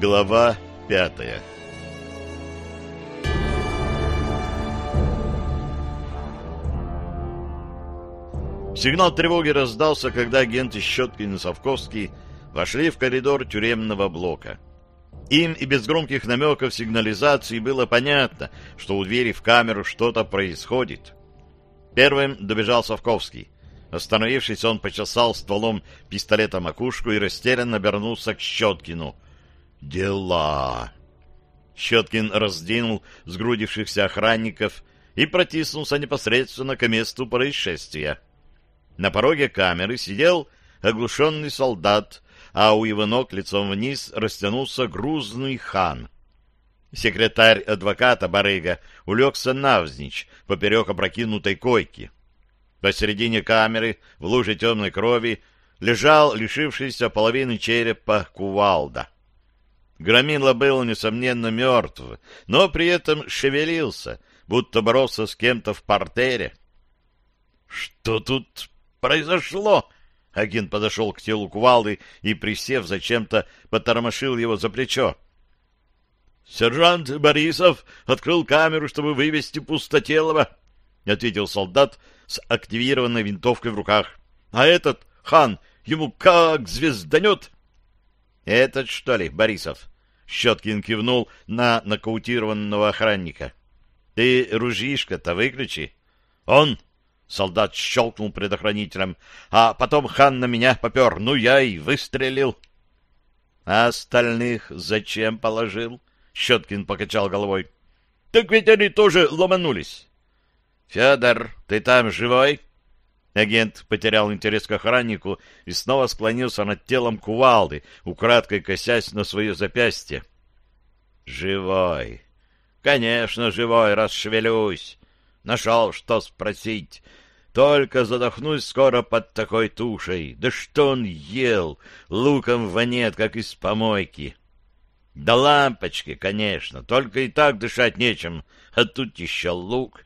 Глава пятая Сигнал тревоги раздался, когда агенты Щеткин и Совковский вошли в коридор тюремного блока. Им и без громких намеков сигнализации было понятно, что у двери в камеру что-то происходит. Первым добежал Совковский. Остановившись, он почесал стволом пистолета макушку и растерянно обернулся к Щеткину — Дела. Щеткин раздвинул сгрудившихся охранников и протиснулся непосредственно к месту происшествия. На пороге камеры сидел оглушенный солдат, а у его ног лицом вниз растянулся грузный хан. Секретарь адвоката Барыга улегся навзничь поперек опрокинутой койки. Посередине камеры, в луже темной крови, лежал лишившийся половины черепа кувалда. Громила был, несомненно, мертв, но при этом шевелился, будто боролся с кем-то в портере. — Что тут произошло? Агент подошел к телу кувалды и, присев, зачем-то потормошил его за плечо. — Сержант Борисов открыл камеру, чтобы вывести пустотелого, — ответил солдат с активированной винтовкой в руках. — А этот, хан, ему как звезданет! «Этот, что ли, Борисов?» Щеткин кивнул на нокаутированного охранника. «Ты ружьишко-то выключи». «Он!» — солдат щелкнул предохранителем. «А потом хан на меня попер. Ну, я и выстрелил». «А остальных зачем положил?» — Щеткин покачал головой. «Так ведь они тоже ломанулись». «Федор, ты там живой?» Агент потерял интерес к охраннику и снова склонился над телом кувалды, украдкой косясь на свое запястье. «Живой! Конечно, живой, расшевелюсь! Нашел, что спросить!» Только задохнусь скоро под такой тушей. Да что он ел? Луком вонет, как из помойки. Да лампочки, конечно, только и так дышать нечем, а тут еще лук.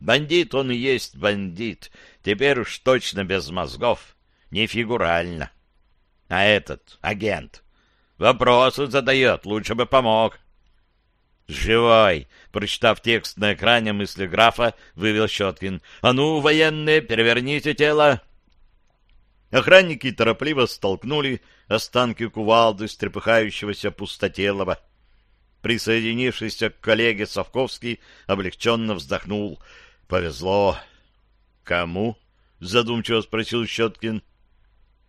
Бандит он и есть бандит, теперь уж точно без мозгов, не фигурально. А этот, агент, вопросы задает, лучше бы помог. «Живой!» — прочитав текст на экране мысли графа, вывел Щеткин. «А ну, военные, переверните тело!» Охранники торопливо столкнули останки кувалды с пустотелого. Присоединившийся к коллеге Совковский облегченно вздохнул — Повезло. Кому? Задумчиво спросил Щеткин.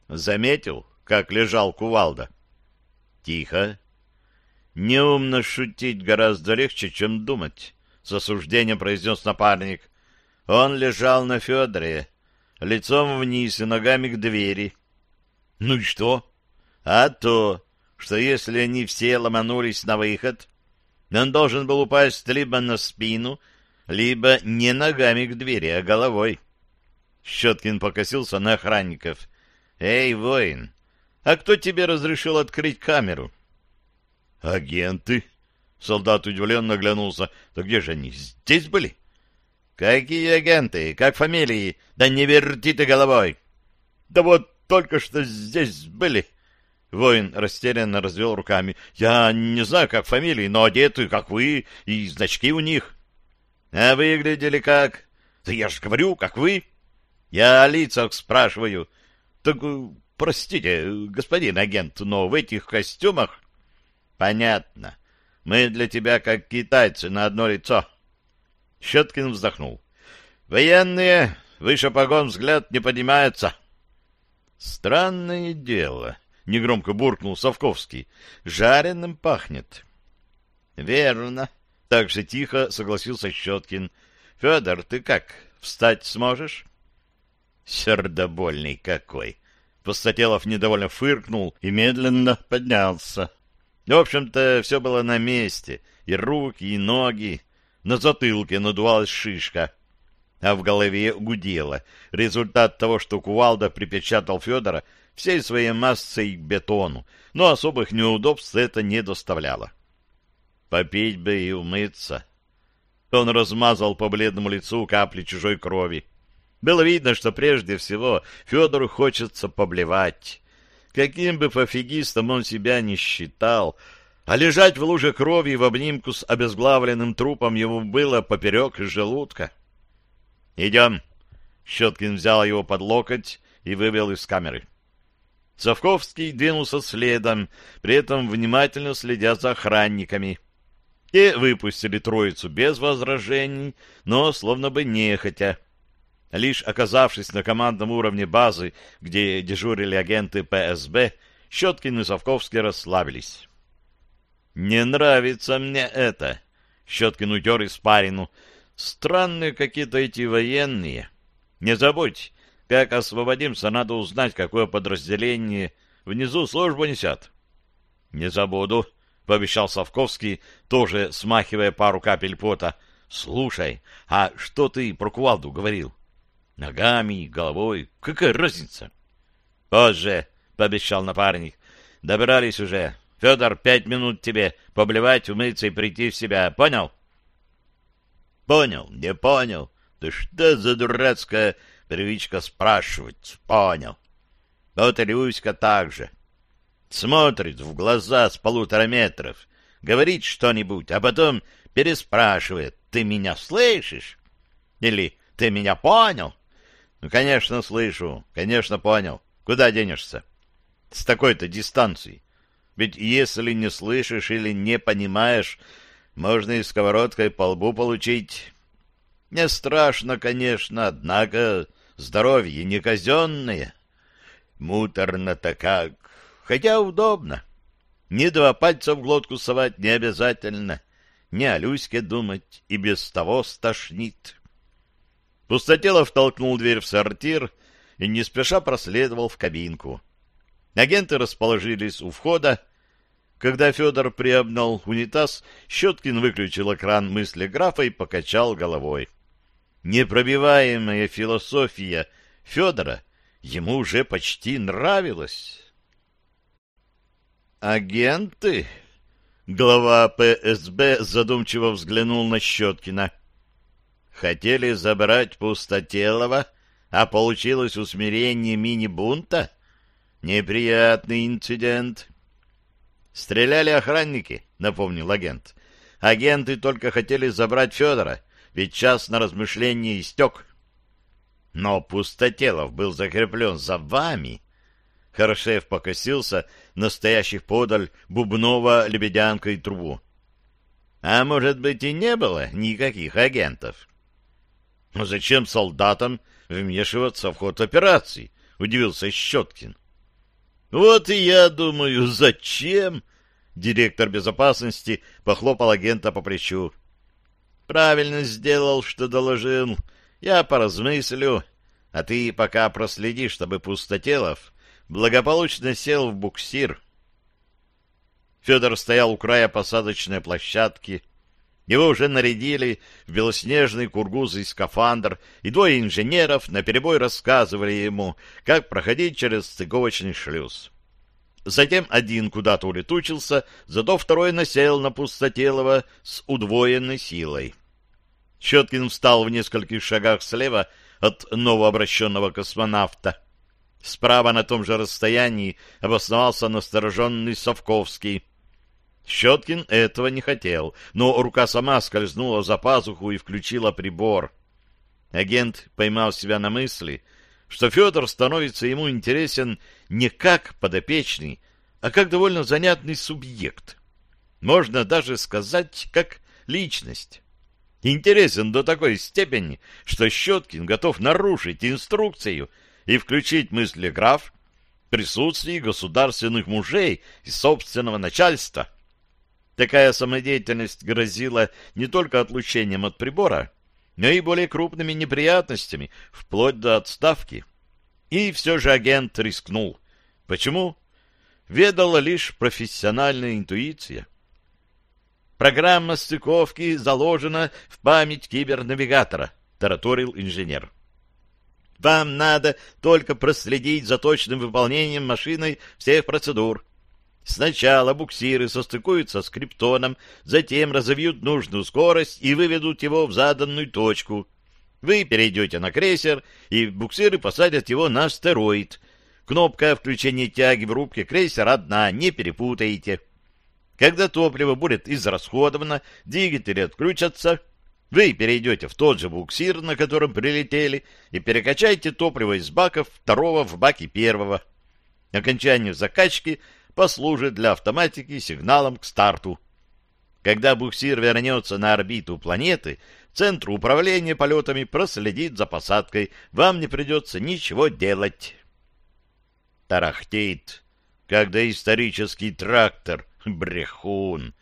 Заметил, как лежал кувалда? Тихо. Неумно шутить гораздо легче, чем думать, с осуждением произнес напарник. Он лежал на Федоре, лицом вниз и ногами к двери. Ну и что? А то, что если они все ломанулись на выход, он должен был упасть либо на спину, либо не ногами к двери, а головой. Щеткин покосился на охранников. «Эй, воин, а кто тебе разрешил открыть камеру?» «Агенты». Солдат удивленно оглянулся. «Да где же они? Здесь были?» «Какие агенты? Как фамилии? Да не верти ты головой!» «Да вот только что здесь были!» Воин растерянно развел руками. «Я не знаю, как фамилии, но одеты, как вы, и значки у них». А выглядели как? Да я же говорю, как вы. Я о лицах спрашиваю. Так, э, простите, господин агент, но в этих костюмах... Понятно. Мы для тебя как китайцы на одно лицо. Щеткин вздохнул. Военные, выше погон взгляд не поднимается. Странное дело, негромко буркнул Совковский. Жареным пахнет. Верно, так же тихо согласился Щеткин. — Федор, ты как, встать сможешь? — Сердобольный какой! Постателов недовольно фыркнул и медленно поднялся. В общем-то, все было на месте. И руки, и ноги. На затылке надувалась шишка. а в голове гудело. Результат того, что кувалда припечатал Федора всей своей массой к бетону, но особых неудобств это не доставляло. Попить бы и умыться. Он размазал по бледному лицу капли чужой крови. Было видно, что прежде всего Федору хочется поблевать. Каким бы пофигистом он себя не считал, а лежать в луже крови в обнимку с обезглавленным трупом ему было поперек желудка. «Идем!» Щеткин взял его под локоть и вывел из камеры. Совковский двинулся следом, при этом внимательно следя за охранниками. Те выпустили троицу без возражений, но словно бы нехотя. Лишь оказавшись на командном уровне базы, где дежурили агенты ПСБ, Щеткин и Совковский расслабились. «Не нравится мне это!» Щеткин утер испарину. «Странные какие-то эти военные. Не забудь, как освободимся, надо узнать, какое подразделение внизу службу несет». «Не забуду», — пообещал Совковский, тоже смахивая пару капель пота. «Слушай, а что ты про кувалду говорил?» «Ногами, головой. Какая разница?» «Позже», — пообещал напарник. «Добирались уже. Федор, пять минут тебе поблевать, умыться и прийти в себя. Понял? Понял, не понял. Ты что за дурацкая привычка спрашивать? Понял. Вот и Люська так же. Смотрит в глаза с полутора метров, говорит что-нибудь, а потом переспрашивает. Ты меня слышишь? Или ты меня понял? Ну, конечно, слышу, конечно, понял. Куда денешься? С такой-то дистанции. Ведь если не слышишь или не понимаешь, можно и сковородкой по лбу получить. Не страшно, конечно, однако здоровье не казенное. Муторно-то как, хотя удобно. Ни два пальца в глотку совать не обязательно, не о Люське думать, и без того стошнит. Пустотелов толкнул дверь в сортир и не спеша проследовал в кабинку. Агенты расположились у входа. Когда Федор приобнял унитаз, Щеткин выключил экран мысли графа и покачал головой. Непробиваемая философия Федора ему уже почти нравилась. «Агенты?» Глава ПСБ задумчиво взглянул на Щеткина. «Хотели забрать Пустотелова, а получилось усмирение мини-бунта?» Неприятный инцидент. Стреляли охранники, напомнил агент. Агенты только хотели забрать Федора, ведь час на размышление истек. Но Пустотелов был закреплен за вами. Хорошев покосился настоящих подаль Бубнова, Лебедянка и Трубу. А может быть и не было никаких агентов? Но зачем солдатам вмешиваться в ход операции? Удивился Щеткин. Вот и я думаю, зачем? Директор безопасности похлопал агента по плечу. Правильно сделал, что доложил. Я поразмыслю, а ты пока проследи, чтобы Пустотелов благополучно сел в буксир. Федор стоял у края посадочной площадки. Его уже нарядили в белоснежный кургузый скафандр, и двое инженеров наперебой рассказывали ему, как проходить через стыковочный шлюз. Затем один куда-то улетучился, зато второй насел на Пустотелова с удвоенной силой. Щеткин встал в нескольких шагах слева от новообращенного космонавта. Справа на том же расстоянии обосновался настороженный Совковский. Щеткин этого не хотел, но рука сама скользнула за пазуху и включила прибор. Агент поймал себя на мысли, что Федор становится ему интересен не как подопечный, а как довольно занятный субъект. Можно даже сказать, как личность. Интересен до такой степени, что Щеткин готов нарушить инструкцию и включить мысли граф в присутствии государственных мужей и собственного начальства. Такая самодеятельность грозила не только отлучением от прибора, но и более крупными неприятностями, вплоть до отставки. И все же агент рискнул. Почему? Ведала лишь профессиональная интуиция. Программа стыковки заложена в память кибернавигатора, — тараторил инженер. Вам надо только проследить за точным выполнением машиной всех процедур. Сначала буксиры состыкуются с криптоном, затем разовьют нужную скорость и выведут его в заданную точку. Вы перейдете на крейсер, и буксиры посадят его на астероид. Кнопка включения тяги в рубке крейсера одна, не перепутайте. Когда топливо будет израсходовано, двигатели отключатся, вы перейдете в тот же буксир, на котором прилетели, и перекачаете топливо из баков второго в баки первого. Окончание закачки послужит для автоматики сигналом к старту. Когда буксир вернется на орбиту планеты, Центр управления полетами проследит за посадкой. Вам не придется ничего делать. Тарахтит, когда исторический трактор, брехун,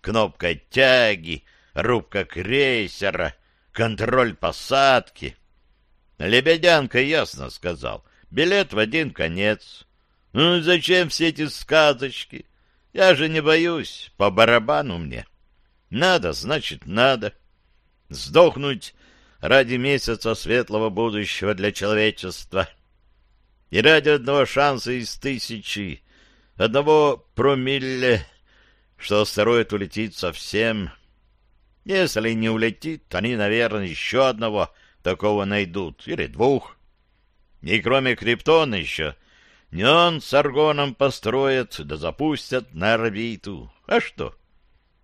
кнопка тяги, рубка крейсера, контроль посадки. Лебедянка ясно сказал, билет в один конец. Ну, зачем все эти сказочки? Я же не боюсь, по барабану мне. Надо, значит, надо. Сдохнуть ради месяца светлого будущего для человечества. И ради одного шанса из тысячи, одного промилле, что астероид улетит совсем. Если не улетит, они, наверное, еще одного такого найдут, или двух. И кроме Криптона еще не он с Аргоном построят, да запустят на орбиту. А что?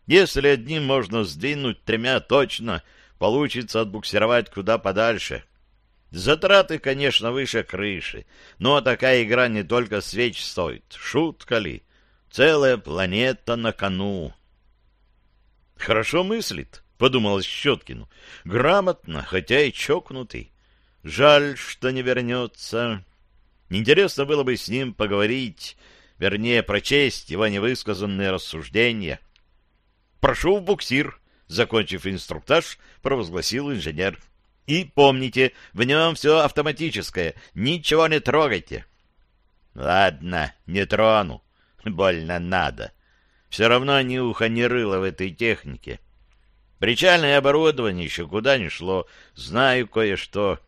Если одним можно сдвинуть, тремя точно получится отбуксировать куда подальше. Затраты, конечно, выше крыши, но такая игра не только свеч стоит. Шутка ли? Целая планета на кону. Хорошо мыслит, подумал Щеткину. Грамотно, хотя и чокнутый. Жаль, что не вернется. Интересно было бы с ним поговорить, вернее, прочесть его невысказанные рассуждения. «Прошу в буксир», — закончив инструктаж, провозгласил инженер. «И помните, в нем все автоматическое, ничего не трогайте». «Ладно, не трону, больно надо. Все равно ни уха, ни рыла в этой технике. Причальное оборудование еще куда ни шло, знаю кое-что.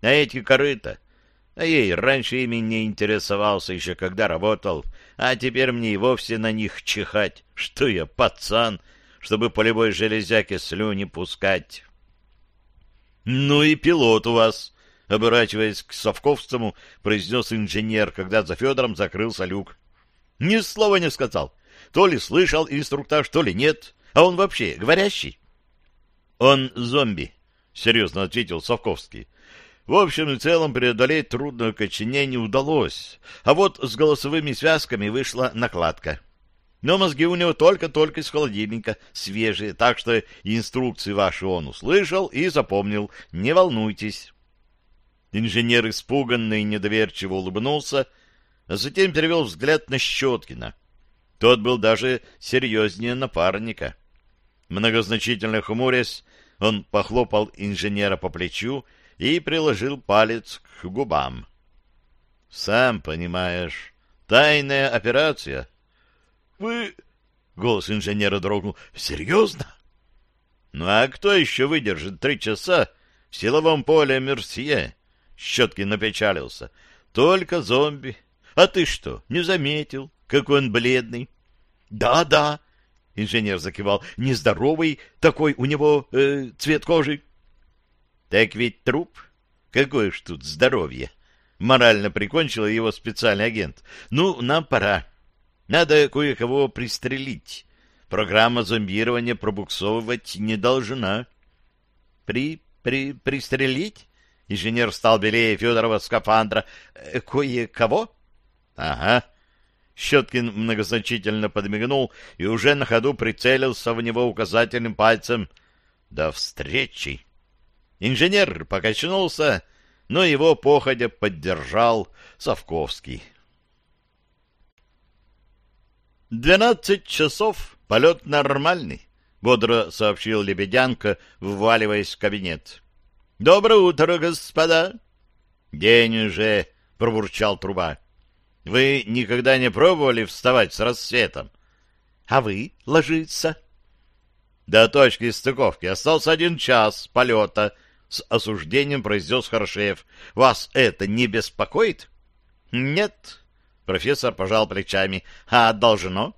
А эти корыта...» А ей раньше ими не интересовался еще, когда работал, а теперь мне и вовсе на них чихать. Что я, пацан, чтобы по любой железяке слюни пускать? — Ну и пилот у вас, — оборачиваясь к Совковскому, произнес инженер, когда за Федором закрылся люк. — Ни слова не сказал. То ли слышал инструктаж, то ли нет. А он вообще говорящий? — Он зомби, — серьезно ответил Совковский. В общем и целом преодолеть трудное коченение удалось, а вот с голосовыми связками вышла накладка. Но мозги у него только-только из холодильника, свежие, так что инструкции ваши он услышал и запомнил. Не волнуйтесь. Инженер испуганно и недоверчиво улыбнулся, а затем перевел взгляд на Щеткина. Тот был даже серьезнее напарника. Многозначительно хмурясь, он похлопал инженера по плечу и приложил палец к губам. — Сам понимаешь, тайная операция. — Вы... — голос инженера дрогнул. — Серьезно? — Ну а кто еще выдержит три часа в силовом поле Мерсье? Щеткин напечалился. — Только зомби. А ты что, не заметил, какой он бледный? Да, — Да-да, — инженер закивал. — Нездоровый такой у него э, цвет кожи. Так ведь труп? Какое ж тут здоровье? Морально прикончил его специальный агент. Ну, нам пора. Надо кое-кого пристрелить. Программа зомбирования пробуксовывать не должна. При... при... пристрелить? Инженер стал белее Федорова скафандра. Э, кое-кого? Ага. Щеткин многозначительно подмигнул и уже на ходу прицелился в него указательным пальцем. До встречи! Инженер покачнулся, но его походя поддержал Совковский. «Двенадцать часов, полет нормальный», — бодро сообщил Лебедянка, вваливаясь в кабинет. «Доброе утро, господа!» «День уже», — пробурчал труба. «Вы никогда не пробовали вставать с рассветом?» «А вы ложиться?» До точки стыковки остался один час полета, с осуждением произнес Хорошеев. Вас это не беспокоит? Нет, профессор пожал плечами. А должно?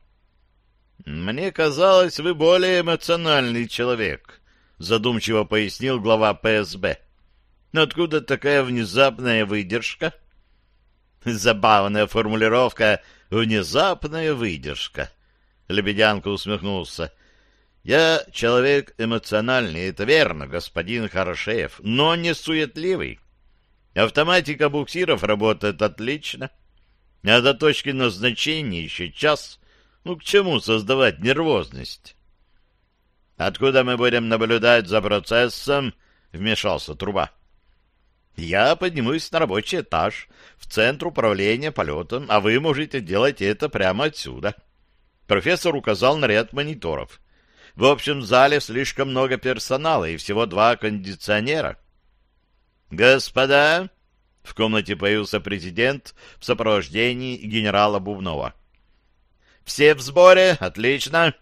Мне казалось, вы более эмоциональный человек, задумчиво пояснил глава ПСБ. Откуда такая внезапная выдержка? Забавная формулировка «внезапная выдержка». Лебедянка усмехнулся. Я человек эмоциональный, это верно, господин Хорошеев, но не суетливый. Автоматика буксиров работает отлично, а до точки назначения еще час. Ну, к чему создавать нервозность? Откуда мы будем наблюдать за процессом? Вмешался труба. Я поднимусь на рабочий этаж, в центр управления полетом, а вы можете делать это прямо отсюда. Профессор указал на ряд мониторов. В общем зале слишком много персонала и всего два кондиционера. «Господа!» — в комнате появился президент в сопровождении генерала Бубнова. «Все в сборе? Отлично!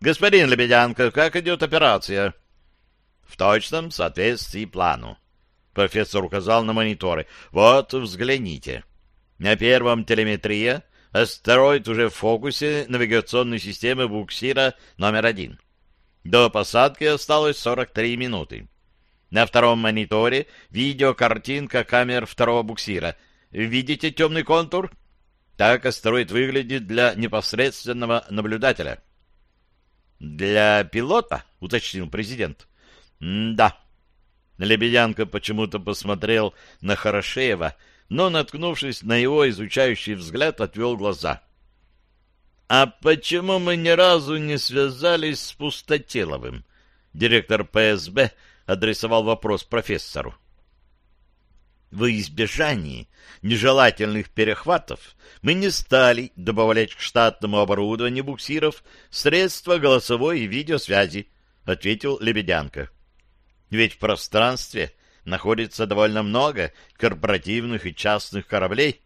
Господин Лебедянко, как идет операция?» «В точном соответствии плану». Профессор указал на мониторы. «Вот, взгляните. На первом телеметрия, Астероид уже в фокусе навигационной системы буксира номер один. До посадки осталось 43 минуты. На втором мониторе видеокартинка камер второго буксира. Видите темный контур? Так астероид выглядит для непосредственного наблюдателя. «Для пилота?» — уточнил президент. «Да». Лебедянка почему-то посмотрел на Хорошеева, но, наткнувшись на его изучающий взгляд, отвел глаза. «А почему мы ни разу не связались с Пустотеловым?» Директор ПСБ адресовал вопрос профессору. В избежании нежелательных перехватов мы не стали добавлять к штатному оборудованию буксиров средства голосовой и видеосвязи, ответил Лебедянка. Ведь в пространстве находится довольно много корпоративных и частных кораблей,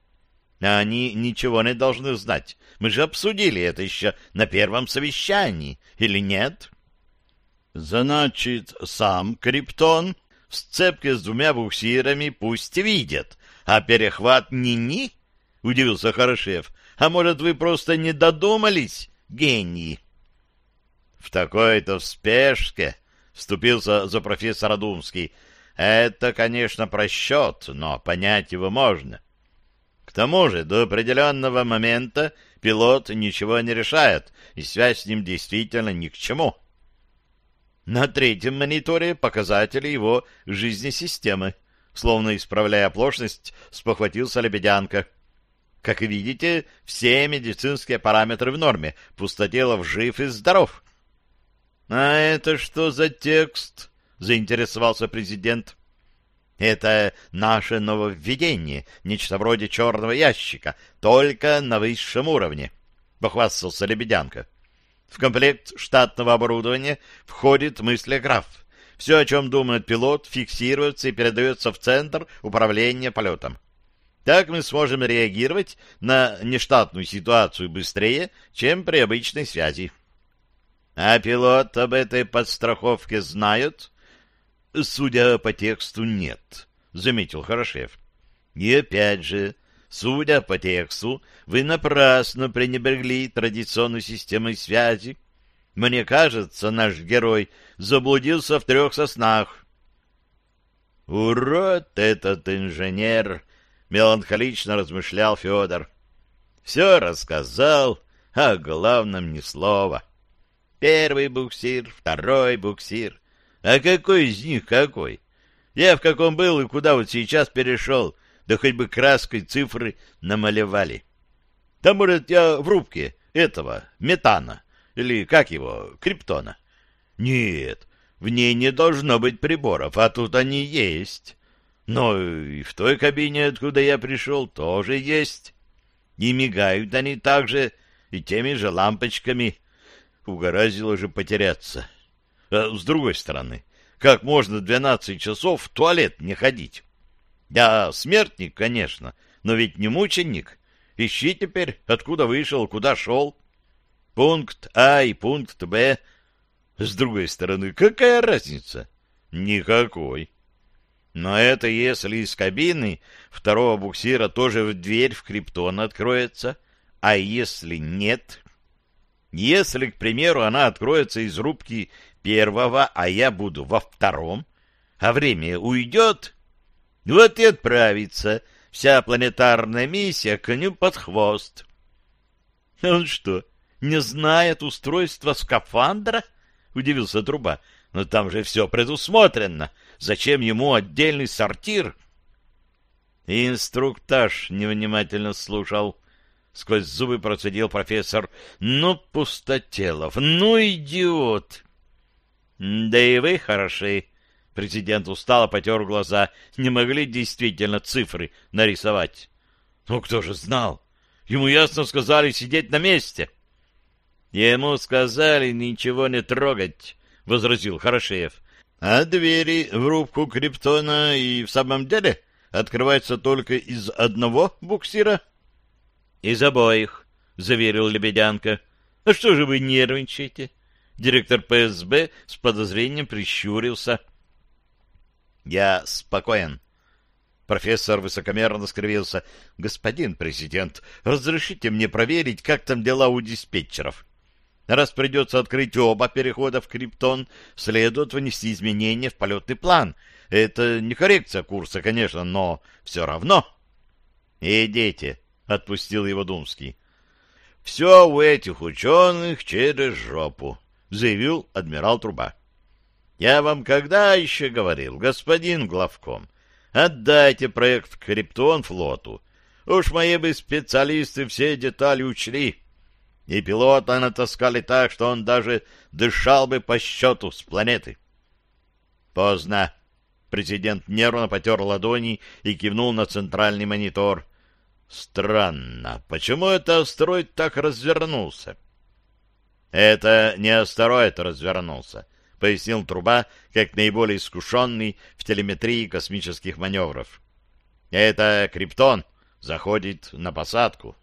а они ничего не должны знать. Мы же обсудили это еще на первом совещании, или нет? Значит, сам Криптон в сцепке с двумя буксирами пусть видят, а перехват ни-ни? — удивился Хорошев. — А может, вы просто не додумались, гении? — В такой-то спешке, — вступился за профессора Думский, — это, конечно, просчет, но понять его можно. К тому же, до определенного момента пилот ничего не решает, и связь с ним действительно ни к чему. На третьем мониторе показатели его жизнесистемы. Словно исправляя оплошность, спохватился Лебедянка. Как видите, все медицинские параметры в норме. Пустотелов жив и здоров. — А это что за текст? Заинтересовался президент. Это наше нововведение, нечто вроде черного ящика, только на высшем уровне, похвастался Лебедянка. В комплект штатного оборудования входит мыслеграф. Все, о чем думает пилот, фиксируется и передается в центр управления полетом. Так мы сможем реагировать на нештатную ситуацию быстрее, чем при обычной связи. А пилот об этой подстраховке знает? Судя по тексту, нет, — заметил Хорошев. И опять же, судя по тексту, вы напрасно пренебрегли традиционной системой связи. Мне кажется, наш герой заблудился в трех соснах. «Урод этот инженер!» — меланхолично размышлял Федор. «Все рассказал, а главном ни слова. Первый буксир, второй буксир, а какой из них какой? Я в каком был и куда вот сейчас перешел, да хоть бы краской цифры намалевали. Там, может, я в рубке этого, метана, или как его, криптона. Нет, в ней не должно быть приборов, а тут они есть. Но и в той кабине, откуда я пришел, тоже есть. И мигают они также и теми же лампочками. Угораздило же потеряться. А с другой стороны, как можно 12 часов в туалет не ходить? Я смертник, конечно, но ведь не мученик. Ищи теперь, откуда вышел, куда шел. Пункт А и пункт Б. С другой стороны, какая разница? Никакой. Но это если из кабины второго буксира тоже в дверь в Криптон откроется. А если нет? Если, к примеру, она откроется из рубки первого, а я буду во втором, а время уйдет, вот и отправится вся планетарная миссия коню под хвост. Он что, не знает устройства скафандра? Удивился Труба. Но там же все предусмотрено. Зачем ему отдельный сортир? Инструктаж невнимательно слушал. Сквозь зубы процедил профессор. Ну, пустотелов, ну, идиот! Да и вы хороши. Президент устало потер глаза. Не могли действительно цифры нарисовать. Ну, кто же знал? Ему ясно сказали сидеть на месте. Ему сказали ничего не трогать, — возразил Хорошеев. А двери в рубку Криптона и в самом деле открываются только из одного буксира? — Из обоих, — заверил Лебедянка. — А что же вы нервничаете? Директор ПСБ с подозрением прищурился. — Я спокоен. Профессор высокомерно скривился. — Господин президент, разрешите мне проверить, как там дела у диспетчеров? Раз придется открыть оба перехода в Криптон, следует внести изменения в полетный план. Это не коррекция курса, конечно, но все равно. — Идите, — отпустил его Думский. — Все у этих ученых через жопу, — заявил адмирал Труба. — Я вам когда еще говорил, господин главком, отдайте проект Криптон флоту. Уж мои бы специалисты все детали учли. И пилота натаскали так, что он даже дышал бы по счету с планеты. — Поздно. Президент нервно потер ладони и кивнул на центральный монитор. Странно, почему это астероид так развернулся? Это не астероид развернулся, пояснил Труба, как наиболее искушенный в телеметрии космических маневров. Это Криптон заходит на посадку.